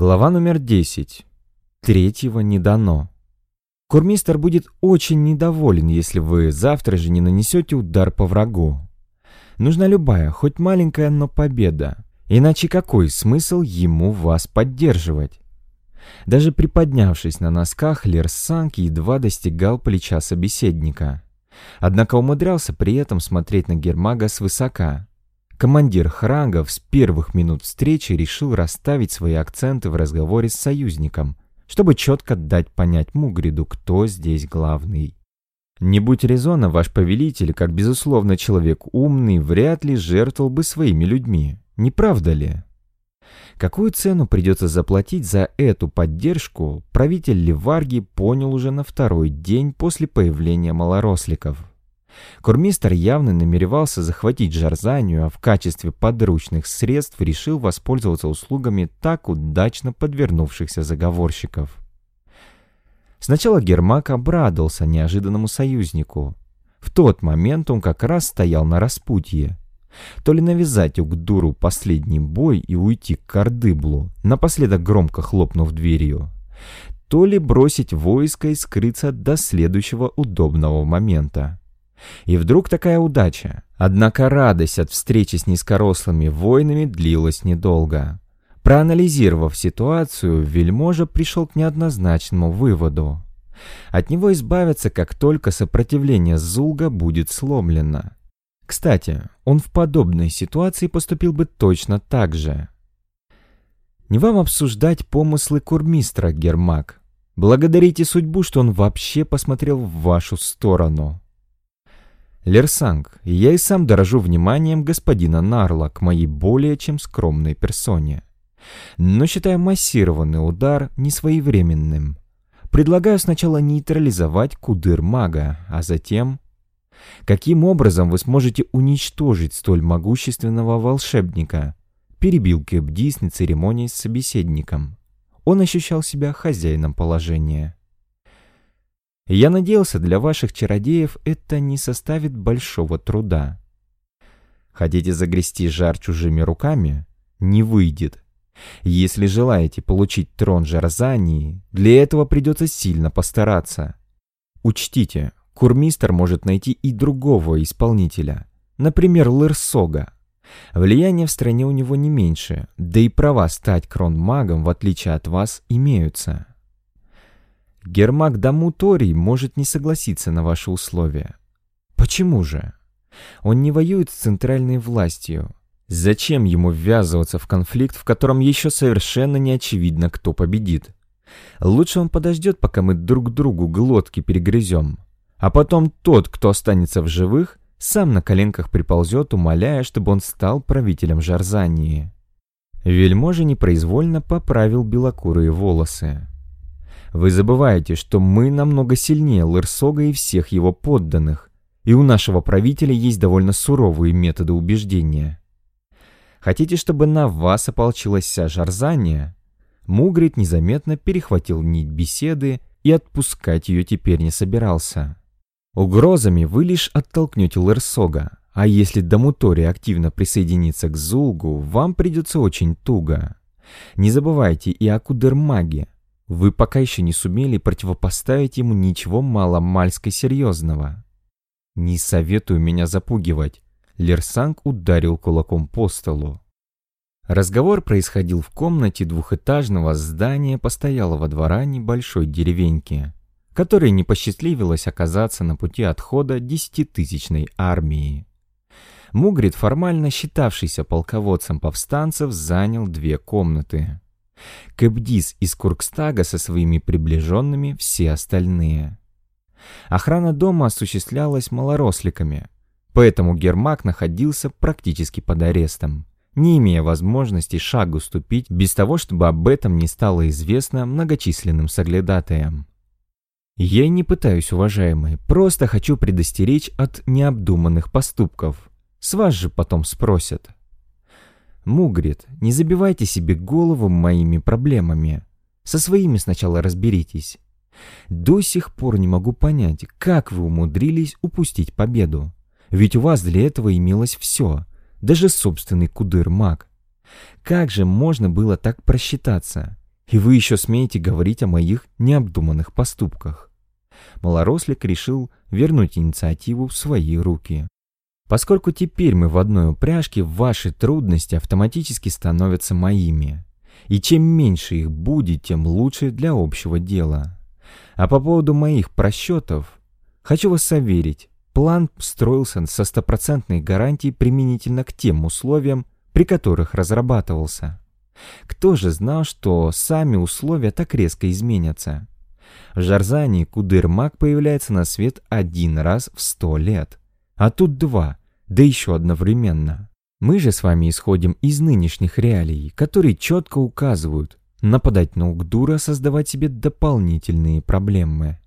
Глава номер 10. Третьего не дано. Курмистер будет очень недоволен, если вы завтра же не нанесете удар по врагу. Нужна любая, хоть маленькая, но победа. Иначе какой смысл ему вас поддерживать? Даже приподнявшись на носках, Лерсанг едва достигал плеча собеседника. Однако умудрялся при этом смотреть на Гермага свысока. Командир Хрангов с первых минут встречи решил расставить свои акценты в разговоре с союзником, чтобы четко дать понять Мугриду, кто здесь главный. Не будь резона, ваш повелитель, как безусловно человек умный, вряд ли жертвовал бы своими людьми. Не правда ли? Какую цену придется заплатить за эту поддержку, правитель Ливарги понял уже на второй день после появления малоросликов. Курмистр явно намеревался захватить Жарзанию, а в качестве подручных средств решил воспользоваться услугами так удачно подвернувшихся заговорщиков. Сначала Гермак обрадовался неожиданному союзнику. В тот момент он как раз стоял на распутье. То ли навязать Угдуру последний бой и уйти к Кардыблу, напоследок громко хлопнув дверью, то ли бросить войско и скрыться до следующего удобного момента. И вдруг такая удача. Однако радость от встречи с низкорослыми воинами длилась недолго. Проанализировав ситуацию, вельможа пришел к неоднозначному выводу. От него избавятся, как только сопротивление Зулга будет сломлено. Кстати, он в подобной ситуации поступил бы точно так же. Не вам обсуждать помыслы курмистра, Гермак. Благодарите судьбу, что он вообще посмотрел в вашу сторону. Лерсанг, я и сам дорожу вниманием господина Нарла к моей более чем скромной персоне. Но считаю массированный удар несвоевременным. Предлагаю сначала нейтрализовать кудыр мага, а затем... Каким образом вы сможете уничтожить столь могущественного волшебника? Перебил Кэбдис на церемонии с собеседником. Он ощущал себя хозяином положения. Я надеялся, для ваших чародеев это не составит большого труда. Хотите загрести жар чужими руками? Не выйдет. Если желаете получить трон Жарзании, для этого придется сильно постараться. Учтите, Курмистер может найти и другого исполнителя, например, Лырсога. Влияние в стране у него не меньше, да и права стать кронмагом, в отличие от вас, имеются. Гермак Дамуторий может не согласиться на ваши условия. Почему же? Он не воюет с центральной властью. Зачем ему ввязываться в конфликт, в котором еще совершенно не очевидно, кто победит? Лучше он подождет, пока мы друг другу глотки перегрызем. А потом тот, кто останется в живых, сам на коленках приползет, умоляя, чтобы он стал правителем Жарзании. Вельможа непроизвольно поправил белокурые волосы. Вы забываете, что мы намного сильнее Лырсога и всех его подданных, и у нашего правителя есть довольно суровые методы убеждения. Хотите, чтобы на вас ополчилась вся Жарзания? Мугрит незаметно перехватил нить беседы и отпускать ее теперь не собирался. Угрозами вы лишь оттолкнете Лерсога, а если Дамутори активно присоединится к Зулгу, вам придется очень туго. Не забывайте и о Кудермаге, вы пока еще не сумели противопоставить ему ничего маломальской серьезного. Не советую меня запугивать. Лерсанг ударил кулаком по столу. Разговор происходил в комнате двухэтажного здания постоялого двора небольшой деревеньки, которой не посчастливилось оказаться на пути отхода десятитысячной армии. Мугрид, формально считавшийся полководцем повстанцев, занял две комнаты. Кэбдис из Куркстага со своими приближенными, все остальные. Охрана дома осуществлялась малоросликами, поэтому Гермак находился практически под арестом, не имея возможности шагу ступить без того, чтобы об этом не стало известно многочисленным соглядатаям. Я не пытаюсь, уважаемые, просто хочу предостеречь от необдуманных поступков. С вас же потом спросят. Мугрид, не забивайте себе голову моими проблемами. Со своими сначала разберитесь. До сих пор не могу понять, как вы умудрились упустить победу. Ведь у вас для этого имелось все, даже собственный кудыр-маг. Как же можно было так просчитаться? И вы еще смеете говорить о моих необдуманных поступках. Малорослик решил вернуть инициативу в свои руки. Поскольку теперь мы в одной упряжке, ваши трудности автоматически становятся моими. И чем меньше их будет, тем лучше для общего дела. А по поводу моих просчетов, хочу вас заверить, план строился со стопроцентной гарантией применительно к тем условиям, при которых разрабатывался. Кто же знал, что сами условия так резко изменятся? В Жарзане Кудыр-Маг появляется на свет один раз в сто лет, а тут два, да еще одновременно. Мы же с вами исходим из нынешних реалий, которые четко указывают, нападать на Угдура, создавать себе дополнительные проблемы.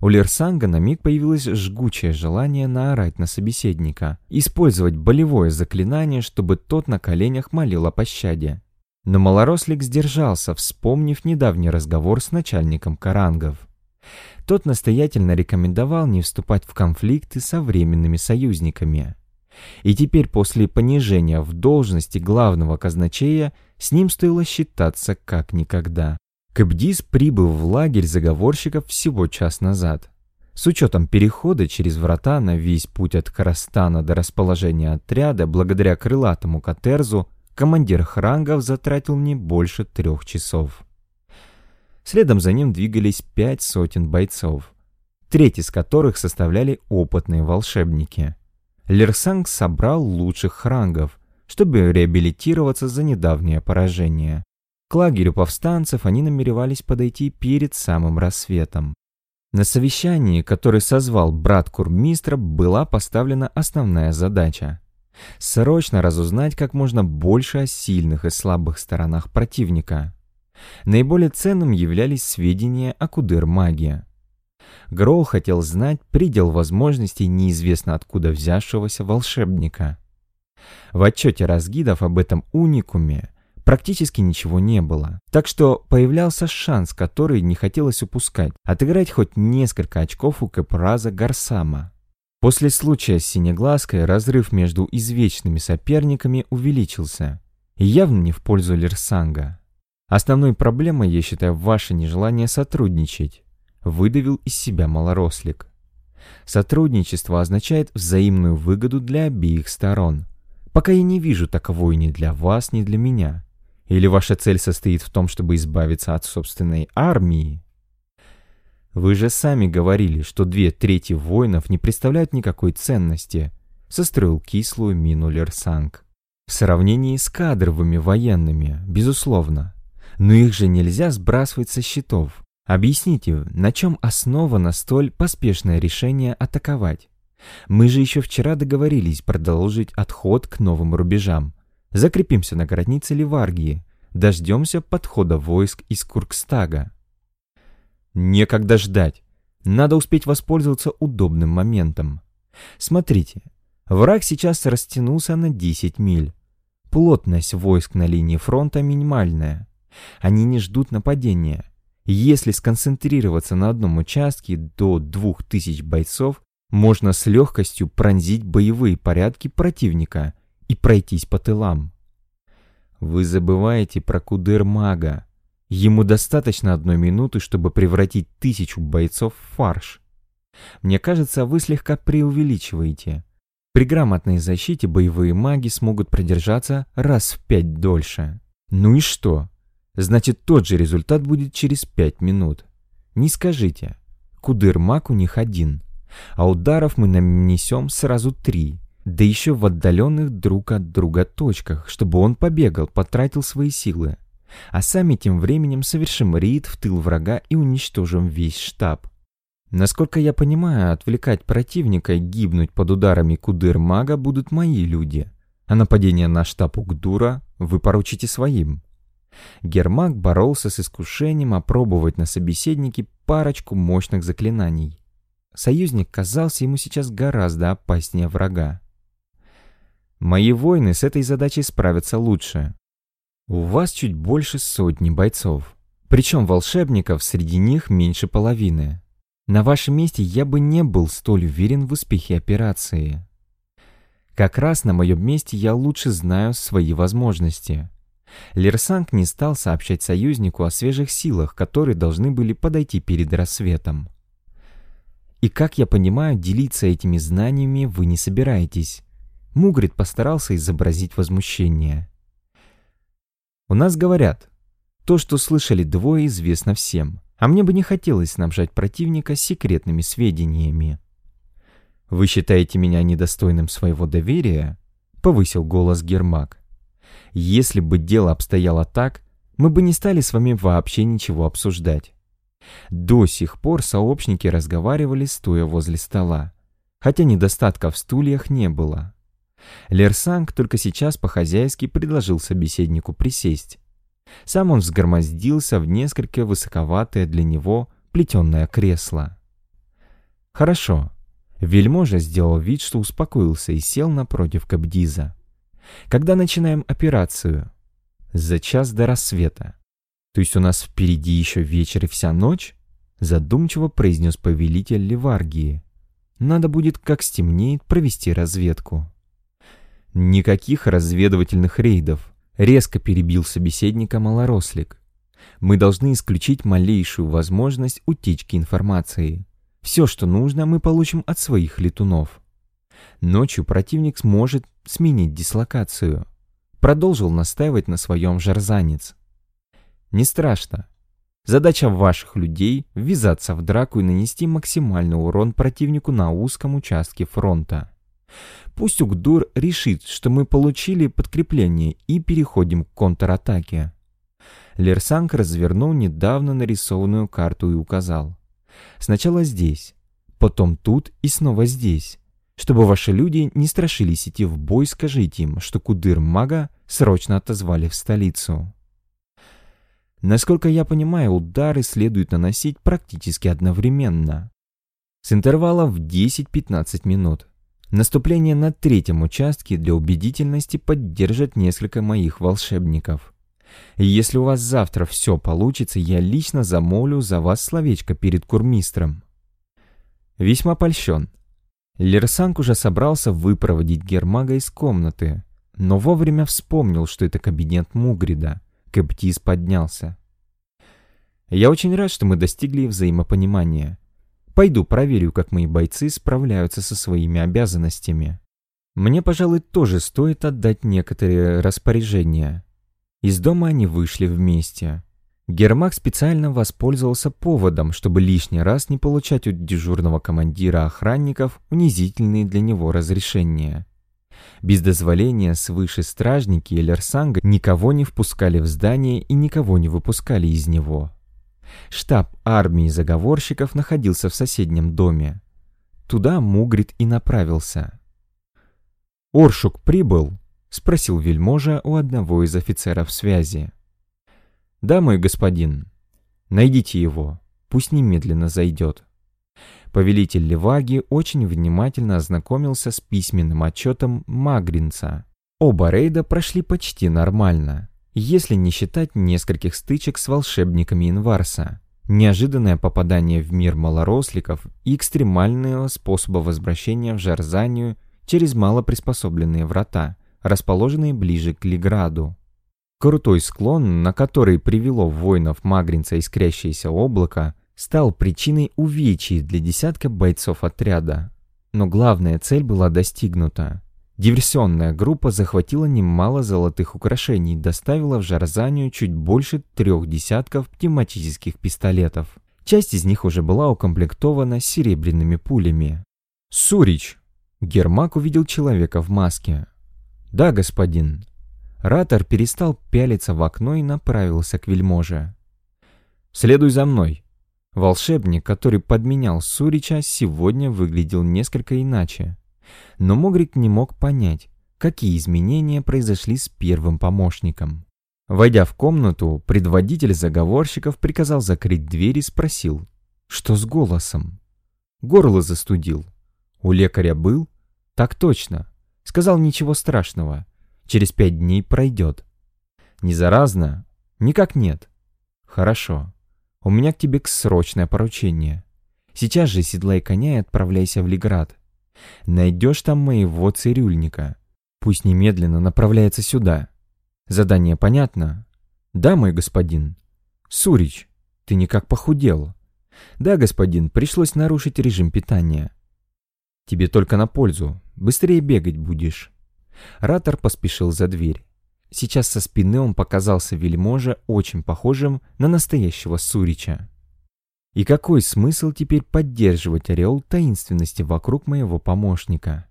У Лерсанга на миг появилось жгучее желание наорать на собеседника, использовать болевое заклинание, чтобы тот на коленях молил о пощаде. Но малорослик сдержался, вспомнив недавний разговор с начальником карангов. Тот настоятельно рекомендовал не вступать в конфликты со временными союзниками. И теперь после понижения в должности главного казначея с ним стоило считаться как никогда. Кабдис прибыл в лагерь заговорщиков всего час назад. С учетом перехода через врата на весь путь от Карастана до расположения отряда, благодаря крылатому катерзу, командир хрангов затратил не больше трех часов. Следом за ним двигались пять сотен бойцов, треть из которых составляли опытные волшебники. Лерсанг собрал лучших хрангов, чтобы реабилитироваться за недавнее поражение. К лагерю повстанцев они намеревались подойти перед самым рассветом. На совещании, которое созвал брат Курмистра, была поставлена основная задача – срочно разузнать как можно больше о сильных и слабых сторонах противника. Наиболее ценным являлись сведения о Кудыр-магии. Гроу хотел знать предел возможностей неизвестно откуда взявшегося волшебника. В отчете разгидов об этом уникуме практически ничего не было. Так что появлялся шанс, который не хотелось упускать, отыграть хоть несколько очков у Капраза Гарсама. После случая с Синеглазкой разрыв между извечными соперниками увеличился, и явно не в пользу Лерсанга. Основной проблемой, я считаю, ваше нежелание сотрудничать, выдавил из себя малорослик. Сотрудничество означает взаимную выгоду для обеих сторон. Пока я не вижу таковой ни для вас, ни для меня. Или ваша цель состоит в том, чтобы избавиться от собственной армии? Вы же сами говорили, что две трети воинов не представляют никакой ценности, состроил кислую мину Лерсанг. В сравнении с кадровыми военными, безусловно. Но их же нельзя сбрасывать со счетов. Объясните, на чем основано столь поспешное решение атаковать? Мы же еще вчера договорились продолжить отход к новым рубежам. Закрепимся на границе Ливаргии, дождемся подхода войск из Куркстага. Некогда ждать. Надо успеть воспользоваться удобным моментом. Смотрите, враг сейчас растянулся на 10 миль. Плотность войск на линии фронта минимальная. Они не ждут нападения. Если сконцентрироваться на одном участке до 2000 бойцов, можно с легкостью пронзить боевые порядки противника и пройтись по тылам. Вы забываете про кудыр-мага. Ему достаточно одной минуты, чтобы превратить тысячу бойцов в фарш. Мне кажется, вы слегка преувеличиваете. При грамотной защите боевые маги смогут продержаться раз в пять дольше. Ну и что? Значит, тот же результат будет через 5 минут. Не скажите. Кудыр-маг у них один. А ударов мы нанесем сразу три. Да еще в отдаленных друг от друга точках, чтобы он побегал, потратил свои силы. А сами тем временем совершим рейд в тыл врага и уничтожим весь штаб. Насколько я понимаю, отвлекать противника и гибнуть под ударами кудыр-мага будут мои люди. А нападение на штаб Угдура вы поручите своим. Гермак боролся с искушением опробовать на собеседнике парочку мощных заклинаний. Союзник казался ему сейчас гораздо опаснее врага. «Мои воины с этой задачей справятся лучше. У вас чуть больше сотни бойцов, причем волшебников среди них меньше половины. На вашем месте я бы не был столь уверен в успехе операции. Как раз на моем месте я лучше знаю свои возможности». Лерсанг не стал сообщать союзнику о свежих силах, которые должны были подойти перед рассветом. И, как я понимаю, делиться этими знаниями вы не собираетесь. Мугрид постарался изобразить возмущение. У нас говорят, то, что слышали двое, известно всем, а мне бы не хотелось снабжать противника секретными сведениями. «Вы считаете меня недостойным своего доверия?» — повысил голос Гермак. «Если бы дело обстояло так, мы бы не стали с вами вообще ничего обсуждать. До сих пор сообщники разговаривали, стоя возле стола, хотя недостатка в стульях не было. Лерсанг только сейчас по-хозяйски предложил собеседнику присесть. Сам он взгромоздился в несколько высоковатое для него плетеное кресло. «Хорошо». Вельможа сделал вид, что успокоился и сел напротив Кабдиза. «Когда начинаем операцию?» «За час до рассвета». «То есть у нас впереди еще вечер и вся ночь?» Задумчиво произнес повелитель Леваргии. «Надо будет, как стемнеет, провести разведку». «Никаких разведывательных рейдов», — резко перебил собеседника малорослик. «Мы должны исключить малейшую возможность утечки информации. Все, что нужно, мы получим от своих летунов. Ночью противник сможет сменить дислокацию». Продолжил настаивать на своем жарзанец. «Не страшно. Задача ваших людей — ввязаться в драку и нанести максимальный урон противнику на узком участке фронта. Пусть Угдур решит, что мы получили подкрепление и переходим к контратаке. Лерсанг развернул недавно нарисованную карту и указал. Сначала здесь, потом тут и снова здесь. Чтобы ваши люди не страшились идти в бой, скажите им, что Кудыр-мага срочно отозвали в столицу. Насколько я понимаю, удары следует наносить практически одновременно. С интервалом в 10-15 минут. Наступление на третьем участке для убедительности поддержат несколько моих волшебников. И если у вас завтра все получится, я лично замолю за вас словечко перед курмистром. Весьма польщен. Лерсанг уже собрался выпроводить Гермага из комнаты, но вовремя вспомнил, что это кабинет Мугрида. Кэптис поднялся. «Я очень рад, что мы достигли взаимопонимания. Пойду проверю, как мои бойцы справляются со своими обязанностями. Мне, пожалуй, тоже стоит отдать некоторые распоряжения. Из дома они вышли вместе. Гермак специально воспользовался поводом, чтобы лишний раз не получать у дежурного командира охранников унизительные для него разрешения. Без дозволения свыше стражники Элерсанга никого не впускали в здание и никого не выпускали из него. Штаб армии заговорщиков находился в соседнем доме. Туда Мугрид и направился. «Оршук прибыл?» — спросил вельможа у одного из офицеров связи. «Да, мой господин. Найдите его. Пусть немедленно зайдет». Повелитель Леваги очень внимательно ознакомился с письменным отчетом Магринца. Оба рейда прошли почти нормально если не считать нескольких стычек с волшебниками Инварса, неожиданное попадание в мир малоросликов и экстремального способа возвращения в Жарзанию через малоприспособленные врата, расположенные ближе к Лиграду. Крутой склон, на который привело воинов Магринца искрящееся облако, стал причиной увечий для десятка бойцов отряда. Но главная цель была достигнута. Диверсионная группа захватила немало золотых украшений и доставила в Жарзанию чуть больше трех десятков пневматических пистолетов. Часть из них уже была укомплектована серебряными пулями. «Сурич!» Гермак увидел человека в маске. «Да, господин». Ратор перестал пялиться в окно и направился к вельможе. «Следуй за мной». Волшебник, который подменял Сурича, сегодня выглядел несколько иначе. Но Могрик не мог понять, какие изменения произошли с первым помощником. Войдя в комнату, предводитель заговорщиков приказал закрыть дверь и спросил, что с голосом. Горло застудил. У лекаря был? Так точно. Сказал ничего страшного. Через пять дней пройдет. Не заразно? Никак нет. Хорошо. У меня к тебе срочное поручение. Сейчас же седлай коня и отправляйся в Лиград. Найдешь там моего цирюльника. Пусть немедленно направляется сюда. Задание понятно? Да, мой господин. Сурич, ты никак похудел. Да, господин, пришлось нарушить режим питания. Тебе только на пользу, быстрее бегать будешь. Ратор поспешил за дверь. Сейчас со спины он показался вельможе очень похожим на настоящего Сурича. И какой смысл теперь поддерживать ореол таинственности вокруг моего помощника?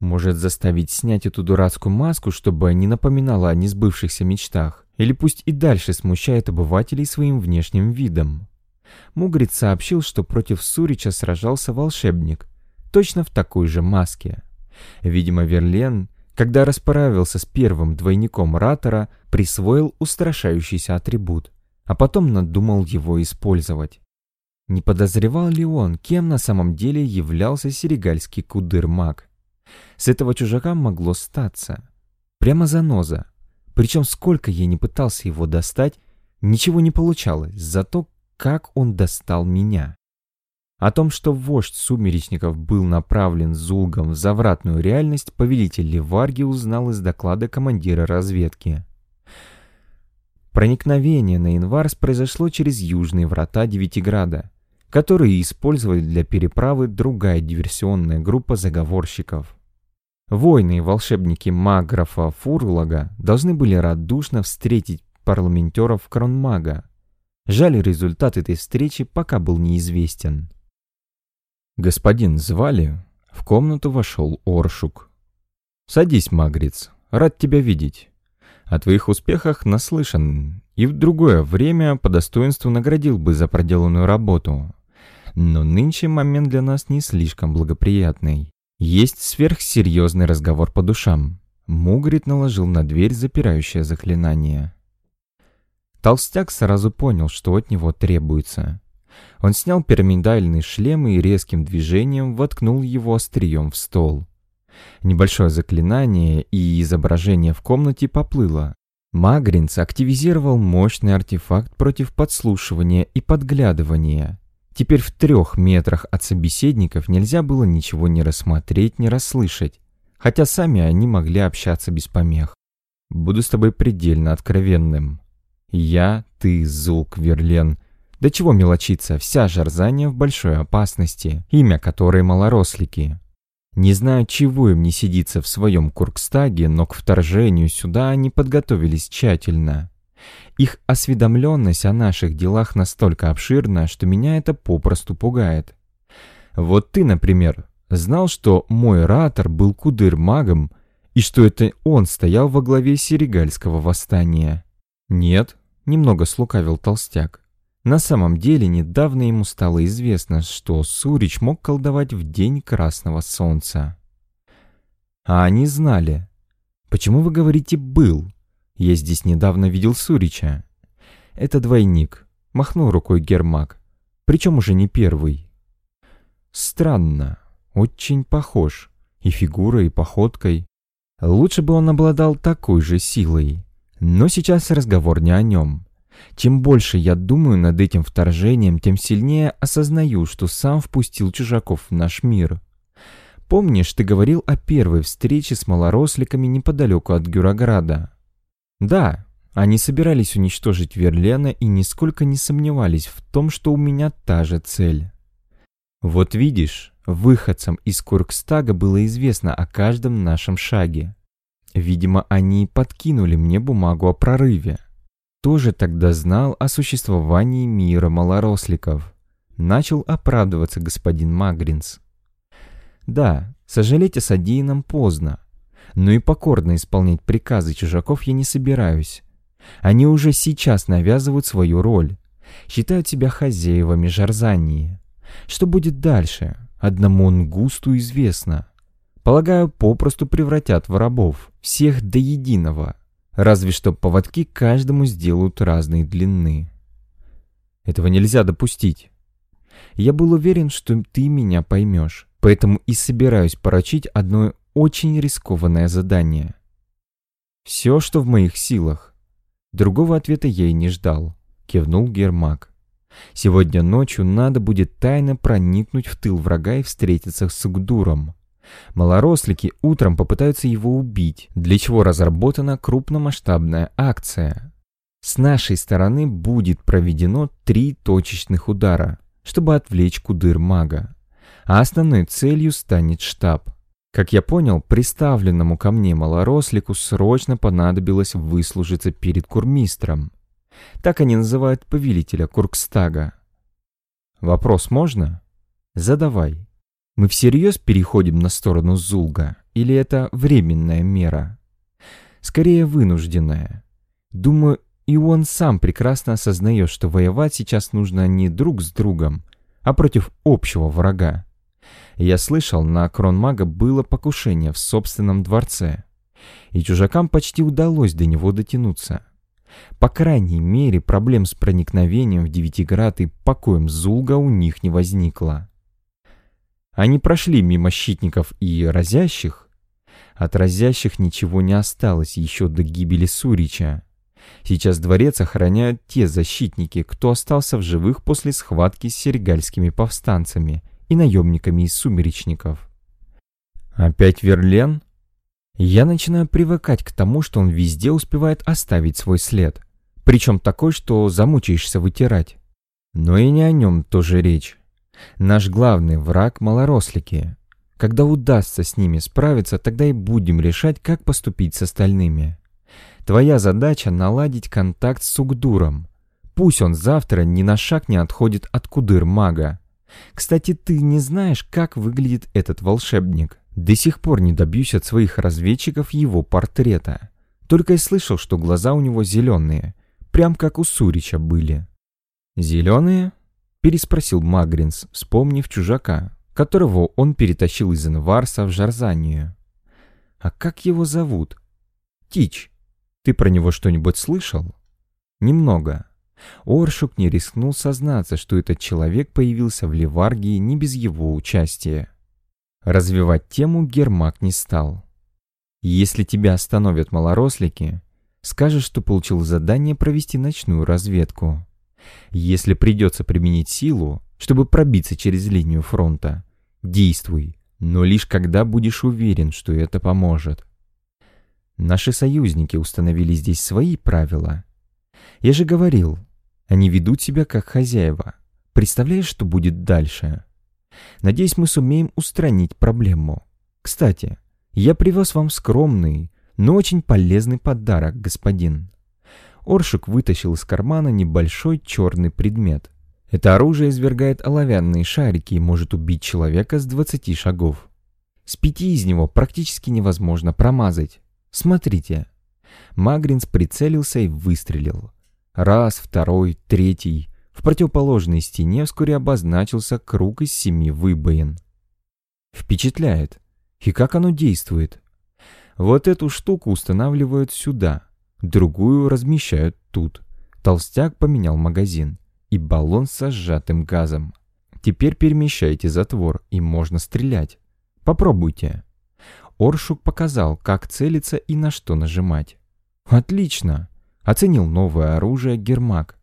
Может заставить снять эту дурацкую маску, чтобы не напоминала о несбывшихся мечтах? Или пусть и дальше смущает обывателей своим внешним видом? Мугрид сообщил, что против Сурича сражался волшебник, точно в такой же маске. Видимо, Верлен, когда расправился с первым двойником Ратора, присвоил устрашающийся атрибут, а потом надумал его использовать. Не подозревал ли он, кем на самом деле являлся серегальский кудыр-маг? С этого чужака могло статься. Прямо заноза. Причем сколько я не пытался его достать, ничего не получалось, зато как он достал меня. О том, что вождь сумеречников был направлен Зулгом в завратную реальность, повелитель Леварги узнал из доклада командира разведки. Проникновение на Инварс произошло через южные врата Девятиграда, которые использовали для переправы другая диверсионная группа заговорщиков. Воины и волшебники Маграфа Фурлага должны были радушно встретить парламентеров Кронмага. Жаль, результат этой встречи пока был неизвестен. «Господин звали?» В комнату вошел Оршук. «Садись, Магриц, рад тебя видеть. О твоих успехах наслышан, и в другое время по достоинству наградил бы за проделанную работу но нынче момент для нас не слишком благоприятный. Есть сверхсерьезный разговор по душам. Мугрит наложил на дверь запирающее заклинание. Толстяк сразу понял, что от него требуется. Он снял пирамидальный шлем и резким движением воткнул его острием в стол. Небольшое заклинание и изображение в комнате поплыло. Магринц активизировал мощный артефакт против подслушивания и подглядывания. Теперь в трех метрах от собеседников нельзя было ничего не рассмотреть, не расслышать, хотя сами они могли общаться без помех. Буду с тобой предельно откровенным. Я, ты, Зулк, Верлен. До чего мелочиться, вся Жарзания в большой опасности, имя которой малорослики. Не знаю, чего им не сидится в своем Куркстаге, но к вторжению сюда они подготовились тщательно. Их осведомленность о наших делах настолько обширна, что меня это попросту пугает. Вот ты, например, знал, что мой ратор был кудыр-магом, и что это он стоял во главе Серегальского восстания? Нет, немного слукавил толстяк. На самом деле, недавно ему стало известно, что Сурич мог колдовать в день Красного Солнца. А они знали. Почему вы говорите «был»? Я здесь недавно видел Сурича. Это двойник. Махнул рукой Гермак. Причем уже не первый. Странно. Очень похож. И фигурой, и походкой. Лучше бы он обладал такой же силой. Но сейчас разговор не о нем. Чем больше я думаю над этим вторжением, тем сильнее осознаю, что сам впустил чужаков в наш мир. Помнишь, ты говорил о первой встрече с малоросликами неподалеку от Гюрограда? Да, они собирались уничтожить Верлена и нисколько не сомневались в том, что у меня та же цель. Вот видишь, выходцам из Куркстага было известно о каждом нашем шаге. Видимо, они подкинули мне бумагу о прорыве. Тоже тогда знал о существовании мира малоросликов. Начал оправдываться господин Магринс. Да, сожалеть о содеянном поздно но и покорно исполнять приказы чужаков я не собираюсь. Они уже сейчас навязывают свою роль, считают себя хозяевами Жарзании. Что будет дальше, одному Нгусту известно. Полагаю, попросту превратят в рабов, всех до единого, разве что поводки каждому сделают разной длины. Этого нельзя допустить. Я был уверен, что ты меня поймешь, поэтому и собираюсь поручить одно очень рискованное задание. Все, что в моих силах. Другого ответа я и не ждал, кивнул Гермак. Сегодня ночью надо будет тайно проникнуть в тыл врага и встретиться с Угдуром. Малорослики утром попытаются его убить, для чего разработана крупномасштабная акция. С нашей стороны будет проведено три точечных удара, чтобы отвлечь кудыр мага. А основной целью станет штаб. Как я понял, приставленному ко мне малорослику срочно понадобилось выслужиться перед курмистром. Так они называют повелителя Куркстага. Вопрос можно? Задавай. Мы всерьез переходим на сторону Зулга, или это временная мера? Скорее, вынужденная. Думаю, и он сам прекрасно осознает, что воевать сейчас нужно не друг с другом, а против общего врага. Я слышал, на Кронмага было покушение в собственном дворце, и чужакам почти удалось до него дотянуться. По крайней мере, проблем с проникновением в Девятиград и покоем Зулга у них не возникло. Они прошли мимо щитников и разящих. От разящих ничего не осталось еще до гибели Сурича. Сейчас дворец охраняют те защитники, кто остался в живых после схватки с серегальскими повстанцами и наемниками из сумеречников. Опять Верлен? Я начинаю привыкать к тому, что он везде успевает оставить свой след. Причем такой, что замучаешься вытирать. Но и не о нем тоже речь. Наш главный враг — малорослики. Когда удастся с ними справиться, тогда и будем решать, как поступить с остальными. Твоя задача — наладить контакт с Угдуром. Пусть он завтра ни на шаг не отходит от кудыр мага. Кстати, ты не знаешь, как выглядит этот волшебник. До сих пор не добьюсь от своих разведчиков его портрета. Только и слышал, что глаза у него зеленые, прям как у Сурича были. «Зеленые?» — переспросил Магринс, вспомнив чужака, которого он перетащил из Инварса в Жарзанию. «А как его зовут?» «Тич. Ты про него что-нибудь слышал?» «Немного». Оршук не рискнул сознаться, что этот человек появился в Ливаргии не без его участия. Развивать тему Гермак не стал. «Если тебя остановят малорослики, скажешь, что получил задание провести ночную разведку. Если придется применить силу, чтобы пробиться через линию фронта, действуй, но лишь когда будешь уверен, что это поможет. Наши союзники установили здесь свои правила. Я же говорил, они ведут себя как хозяева. Представляешь, что будет дальше? Надеюсь, мы сумеем устранить проблему. Кстати, я привез вам скромный, но очень полезный подарок, господин. Оршик вытащил из кармана небольшой черный предмет. Это оружие извергает оловянные шарики и может убить человека с 20 шагов. С пяти из него практически невозможно промазать. Смотрите. Магринс прицелился и выстрелил. Раз, второй, третий. В противоположной стене вскоре обозначился круг из семи выбоин. Впечатляет. И как оно действует? Вот эту штуку устанавливают сюда, другую размещают тут. Толстяк поменял магазин и баллон со сжатым газом. Теперь перемещайте затвор, и можно стрелять. Попробуйте. Оршук показал, как целиться и на что нажимать. «Отлично!» — оценил новое оружие Гермак.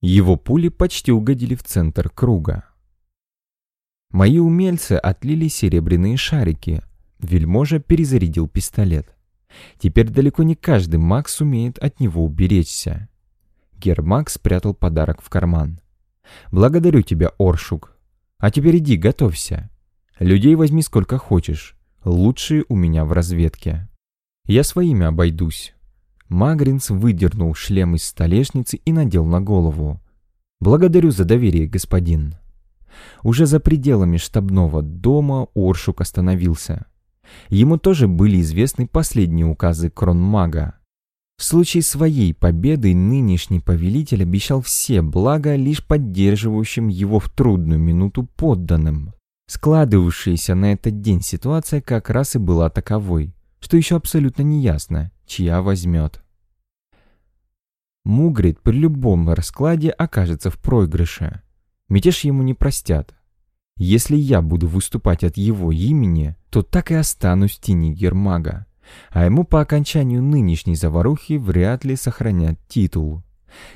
Его пули почти угодили в центр круга. Мои умельцы отлили серебряные шарики. Вельможа перезарядил пистолет. Теперь далеко не каждый маг сумеет от него уберечься. Гермак спрятал подарок в карман. «Благодарю тебя, Оршук. А теперь иди, готовься. Людей возьми сколько хочешь лучшие у меня в разведке. Я своими обойдусь. Магринс выдернул шлем из столешницы и надел на голову. «Благодарю за доверие, господин». Уже за пределами штабного дома Оршук остановился. Ему тоже были известны последние указы Кронмага. В случае своей победы нынешний повелитель обещал все блага лишь поддерживающим его в трудную минуту подданным. Складывавшаяся на этот день ситуация как раз и была таковой, что еще абсолютно неясно, чья возьмет. Мугрид при любом раскладе окажется в проигрыше. Мятеж ему не простят. Если я буду выступать от его имени, то так и останусь в тени Гермага, а ему по окончанию нынешней заварухи вряд ли сохранят титул.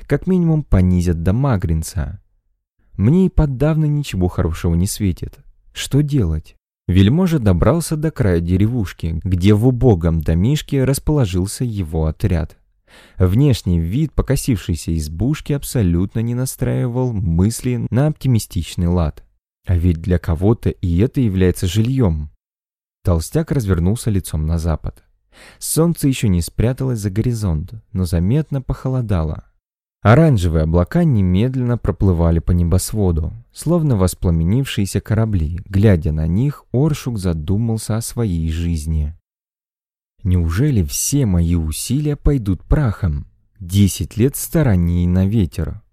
Как минимум понизят до Магринца. Мне и подавно ничего хорошего не светит. Что делать? Вельможа добрался до края деревушки, где в убогом домишке расположился его отряд. Внешний вид покосившейся избушки абсолютно не настраивал мысли на оптимистичный лад. А ведь для кого-то и это является жильем. Толстяк развернулся лицом на запад. Солнце еще не спряталось за горизонт, но заметно похолодало. Оранжевые облака немедленно проплывали по небосводу, словно воспламенившиеся корабли. Глядя на них, Оршук задумался о своей жизни. Неужели все мои усилия пойдут прахом? Десять лет стараний на ветер.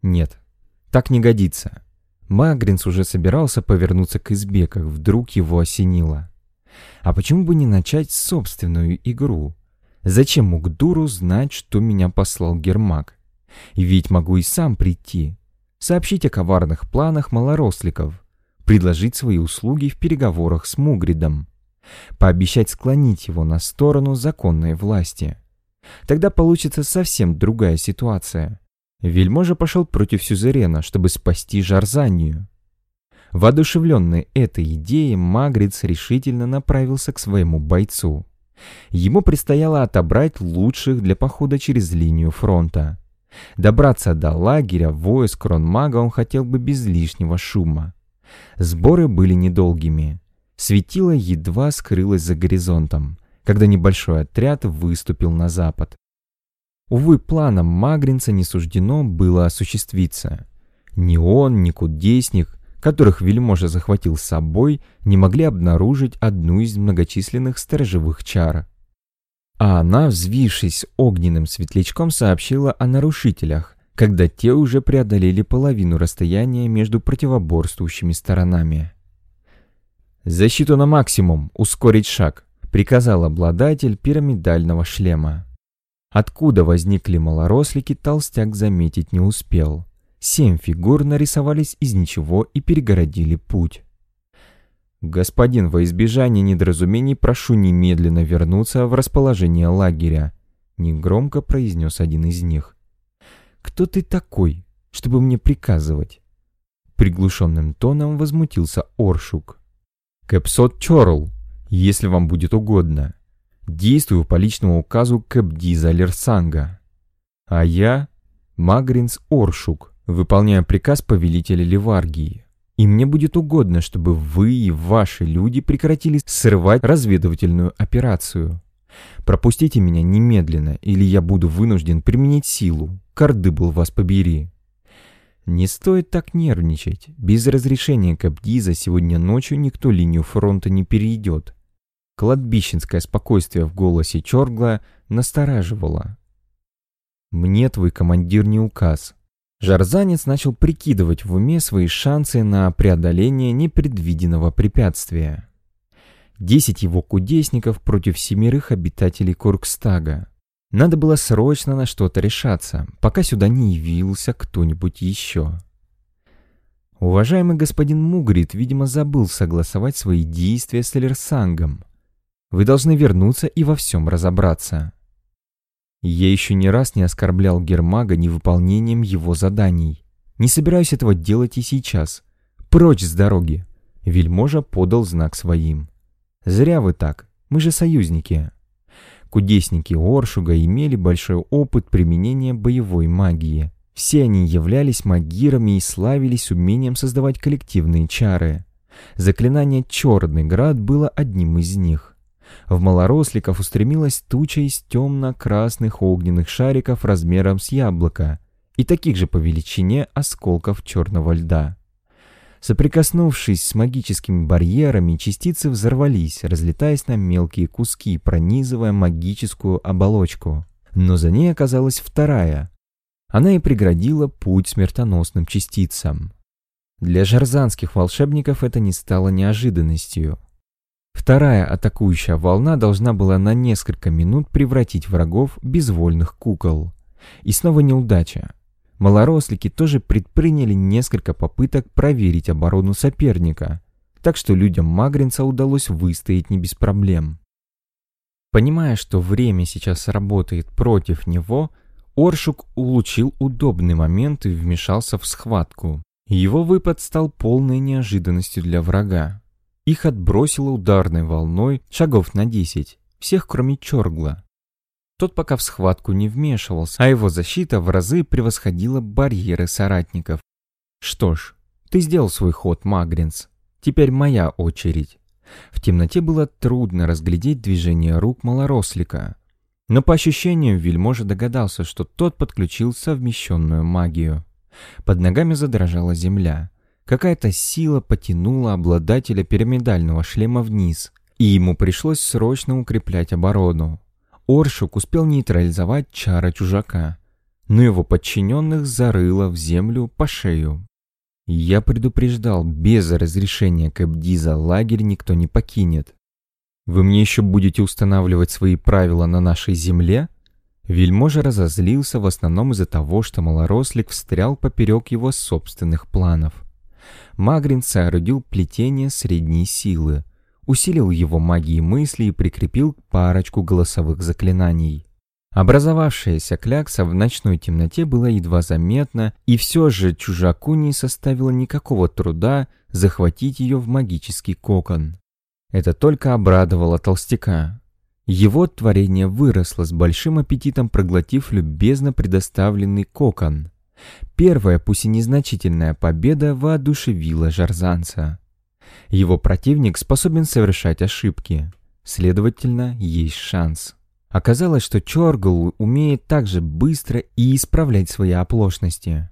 Нет, так не годится. Магринс уже собирался повернуться к избе, как вдруг его осенило. А почему бы не начать собственную игру? Зачем Мукдуру знать, что меня послал Гермак? Ведь могу и сам прийти. Сообщить о коварных планах малоросликов. Предложить свои услуги в переговорах с Мугридом пообещать склонить его на сторону законной власти. Тогда получится совсем другая ситуация. Вельможа пошел против Сюзерена, чтобы спасти Жарзанию. Воодушевленный этой идеей, Магриц решительно направился к своему бойцу. Ему предстояло отобрать лучших для похода через линию фронта. Добраться до лагеря войск Кронмага он хотел бы без лишнего шума. Сборы были недолгими. Светило едва скрылось за горизонтом, когда небольшой отряд выступил на запад. Увы, планам Магринца не суждено было осуществиться. Ни он, ни кудесник, которых вельможа захватил с собой, не могли обнаружить одну из многочисленных сторожевых чар. А она, взвившись огненным светлячком, сообщила о нарушителях, когда те уже преодолели половину расстояния между противоборствующими сторонами. «Защиту на максимум, ускорить шаг», — приказал обладатель пирамидального шлема. Откуда возникли малорослики, толстяк заметить не успел. Семь фигур нарисовались из ничего и перегородили путь. «Господин, во избежание недоразумений прошу немедленно вернуться в расположение лагеря», — негромко произнес один из них. «Кто ты такой, чтобы мне приказывать?» Приглушенным тоном возмутился Оршук. Кэпсот Чорл, если вам будет угодно. Действую по личному указу Кэпдиза Лерсанга. А я Магринс Оршук, выполняю приказ повелителя Ливаргии. И мне будет угодно, чтобы вы и ваши люди прекратили срывать разведывательную операцию. Пропустите меня немедленно, или я буду вынужден применить силу. Карды был вас побери. Не стоит так нервничать. Без разрешения Кабдиза сегодня ночью никто линию фронта не перейдет. Кладбищенское спокойствие в голосе Чоргла настораживало. «Мне твой командир не указ». Жарзанец начал прикидывать в уме свои шансы на преодоление непредвиденного препятствия. Десять его кудесников против семерых обитателей Куркстага. Надо было срочно на что-то решаться, пока сюда не явился кто-нибудь еще. Уважаемый господин Мугрид, видимо, забыл согласовать свои действия с Элерсангом. Вы должны вернуться и во всем разобраться. Я еще ни раз не оскорблял Гермага невыполнением его заданий. Не собираюсь этого делать и сейчас. Прочь с дороги. Вельможа подал знак своим. Зря вы так, мы же союзники. Кудесники Оршуга имели большой опыт применения боевой магии. Все они являлись магирами и славились умением создавать коллективные чары. Заклинание «Черный град» было одним из них. В малоросликов устремилась туча из темно-красных огненных шариков размером с яблоко и таких же по величине осколков черного льда. Соприкоснувшись с магическими барьерами, частицы взорвались, разлетаясь на мелкие куски, пронизывая магическую оболочку. Но за ней оказалась вторая. Она и преградила путь смертоносным частицам. Для жарзанских волшебников это не стало неожиданностью. Вторая атакующая волна должна была на несколько минут превратить врагов в безвольных кукол. И снова неудача. Малорослики тоже предприняли несколько попыток проверить оборону соперника, так что людям Магринца удалось выстоять не без проблем. Понимая, что время сейчас работает против него, Оршук улучил удобный момент и вмешался в схватку. Его выпад стал полной неожиданностью для врага. Их отбросило ударной волной шагов на десять, всех кроме Чоргла. Тот пока в схватку не вмешивался, а его защита в разы превосходила барьеры соратников. Что ж, ты сделал свой ход, Магринс. Теперь моя очередь. В темноте было трудно разглядеть движение рук малорослика. Но по ощущениям вельможа догадался, что тот подключил совмещенную магию. Под ногами задрожала земля. Какая-то сила потянула обладателя пирамидального шлема вниз, и ему пришлось срочно укреплять оборону. Оршук успел нейтрализовать чара чужака, но его подчиненных зарыло в землю по шею. Я предупреждал, без разрешения Кэбдиза лагерь никто не покинет. Вы мне еще будете устанавливать свои правила на нашей земле? Вельможа разозлился в основном из-за того, что малорослик встрял поперек его собственных планов. Магрин соорудил плетение средней силы, усилил его магией мысли и прикрепил парочку голосовых заклинаний. Образовавшаяся клякса в ночной темноте была едва заметна, и все же чужаку не составило никакого труда захватить ее в магический кокон. Это только обрадовало толстяка. Его творение выросло с большим аппетитом, проглотив любезно предоставленный кокон. Первая, пусть и незначительная победа воодушевила жарзанца. Его противник способен совершать ошибки, следовательно, есть шанс. Оказалось, что Чоргл умеет также быстро и исправлять свои оплошности.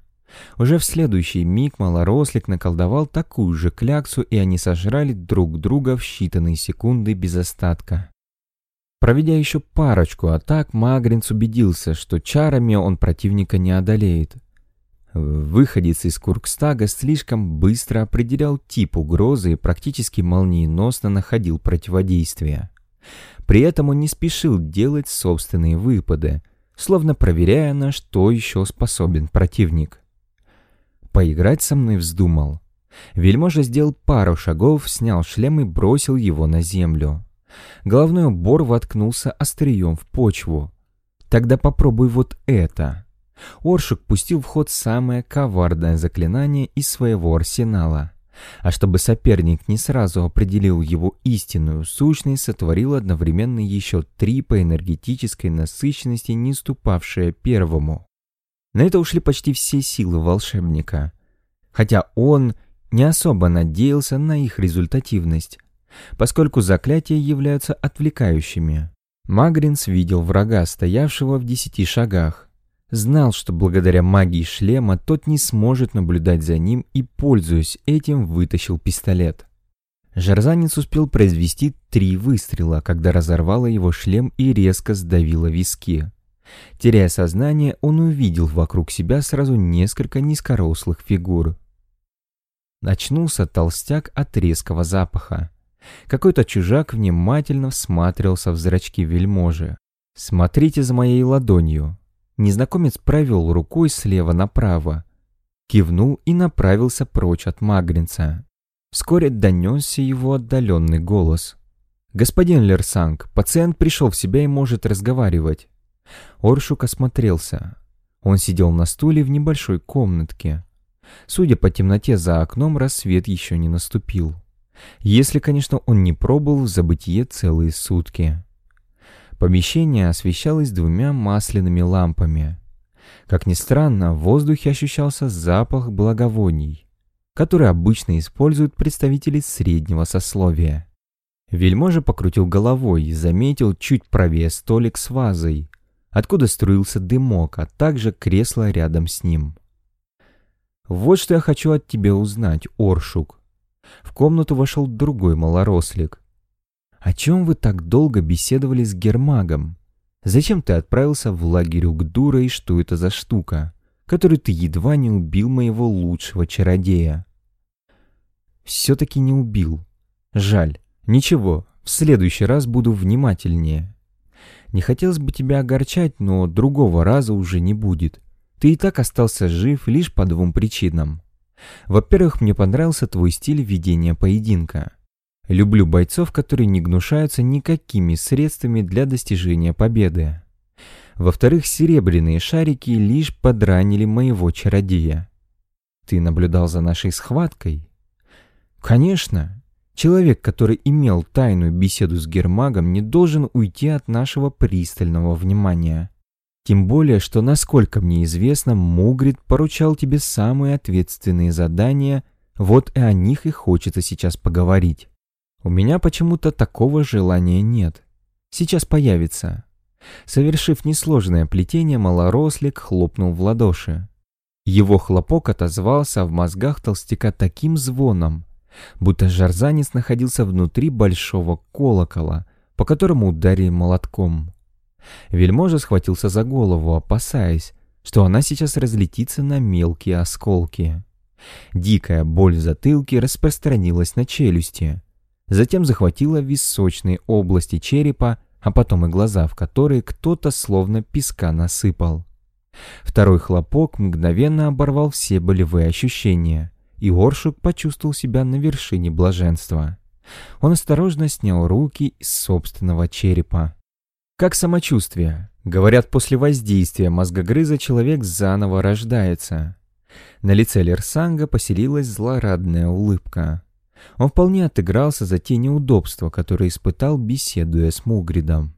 Уже в следующий миг малорослик наколдовал такую же кляксу, и они сожрали друг друга в считанные секунды без остатка. Проведя еще парочку атак, Магринц убедился, что чарами он противника не одолеет. Выходец из Куркстага слишком быстро определял тип угрозы и практически молниеносно находил противодействие. При этом он не спешил делать собственные выпады, словно проверяя, на что еще способен противник. Поиграть со мной вздумал. Вельможа сделал пару шагов, снял шлем и бросил его на землю. Головной убор воткнулся острием в почву. Тогда попробуй вот это. Оршик пустил в ход самое коварное заклинание из своего арсенала. А чтобы соперник не сразу определил его истинную сущность, сотворил одновременно еще три по энергетической насыщенности, не ступавшие первому. На это ушли почти все силы волшебника. Хотя он не особо надеялся на их результативность, поскольку заклятия являются отвлекающими. Магринс видел врага, стоявшего в десяти шагах. Знал, что благодаря магии шлема тот не сможет наблюдать за ним и, пользуясь этим, вытащил пистолет. Жарзанец успел произвести три выстрела, когда разорвало его шлем и резко сдавило виски. Теряя сознание, он увидел вокруг себя сразу несколько низкорослых фигур. Очнулся толстяк от резкого запаха. Какой-то чужак внимательно всматривался в зрачки вельможи. «Смотрите за моей ладонью». Незнакомец провел рукой слева направо, кивнул и направился прочь от Магринца. Вскоре донесся его отдаленный голос. «Господин Лерсанг, пациент пришел в себя и может разговаривать». Оршук осмотрелся. Он сидел на стуле в небольшой комнатке. Судя по темноте за окном, рассвет еще не наступил. Если, конечно, он не пробыл в забытие целые сутки. Помещение освещалось двумя масляными лампами. Как ни странно, в воздухе ощущался запах благовоний, который обычно используют представители среднего сословия. Вельможа покрутил головой и заметил чуть правее столик с вазой, откуда струился дымок, а также кресло рядом с ним. «Вот что я хочу от тебя узнать, Оршук». В комнату вошел другой малорослик. «О чем вы так долго беседовали с Гермагом? Зачем ты отправился в лагерь Угдура и что это за штука, которую ты едва не убил моего лучшего чародея?» «Все-таки не убил. Жаль. Ничего, в следующий раз буду внимательнее». Не хотелось бы тебя огорчать, но другого раза уже не будет. Ты и так остался жив лишь по двум причинам. Во-первых, мне понравился твой стиль ведения поединка. Люблю бойцов, которые не гнушаются никакими средствами для достижения победы. Во-вторых, серебряные шарики лишь подранили моего чародея. Ты наблюдал за нашей схваткой? Конечно. Человек, который имел тайную беседу с Гермагом, не должен уйти от нашего пристального внимания. Тем более, что, насколько мне известно, Мугрид поручал тебе самые ответственные задания, вот и о них и хочется сейчас поговорить. У меня почему-то такого желания нет. Сейчас появится. Совершив несложное плетение, малорослик хлопнул в ладоши. Его хлопок отозвался в мозгах толстяка таким звоном, будто жарзанец находился внутри большого колокола, по которому ударили молотком. Вельможа схватился за голову, опасаясь, что она сейчас разлетится на мелкие осколки. Дикая боль в затылке распространилась на челюсти, затем захватила височные области черепа, а потом и глаза, в которые кто-то словно песка насыпал. Второй хлопок мгновенно оборвал все болевые ощущения, и Оршук почувствовал себя на вершине блаженства. Он осторожно снял руки из собственного черепа. Как самочувствие? Говорят, после воздействия мозгогрыза человек заново рождается. На лице Лерсанга поселилась злорадная улыбка. Он вполне отыгрался за те неудобства, которые испытал, беседуя с Мугридом.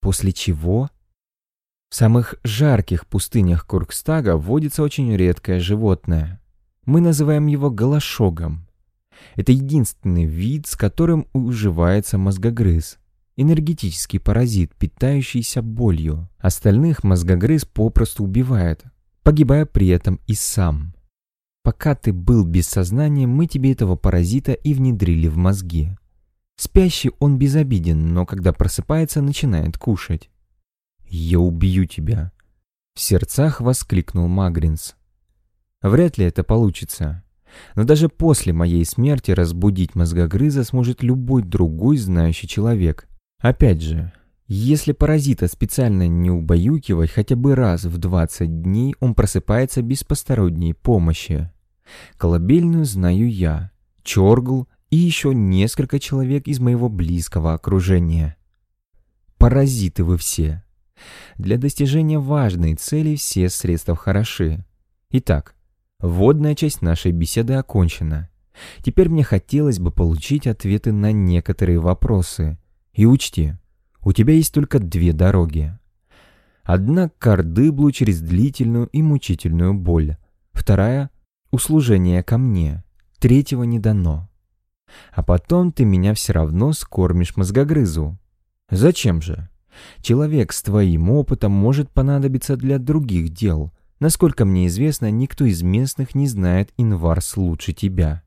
После чего? В самых жарких пустынях Куркстага водится очень редкое животное. Мы называем его галашогом. Это единственный вид, с которым уживается мозгогрыз. Энергетический паразит, питающийся болью. Остальных мозгогрыз попросту убивает, погибая при этом и сам. Пока ты был без сознания, мы тебе этого паразита и внедрили в мозги. Спящий он безобиден, но когда просыпается, начинает кушать. «Я убью тебя!» В сердцах воскликнул Магринс. «Вряд ли это получится. Но даже после моей смерти разбудить мозгогрыза сможет любой другой знающий человек. Опять же, если паразита специально не убаюкивать хотя бы раз в 20 дней, он просыпается без посторонней помощи. Колыбельную знаю я, Чоргл и еще несколько человек из моего близкого окружения. Паразиты вы все. Для достижения важной цели все средства хороши. Итак, вводная часть нашей беседы окончена. Теперь мне хотелось бы получить ответы на некоторые вопросы. И учти, у тебя есть только две дороги. Одна к Кардыблу через длительную и мучительную боль. Вторая услужение ко мне, третьего не дано. А потом ты меня все равно скормишь мозгогрызу. Зачем же? Человек с твоим опытом может понадобиться для других дел. Насколько мне известно, никто из местных не знает Инварс лучше тебя.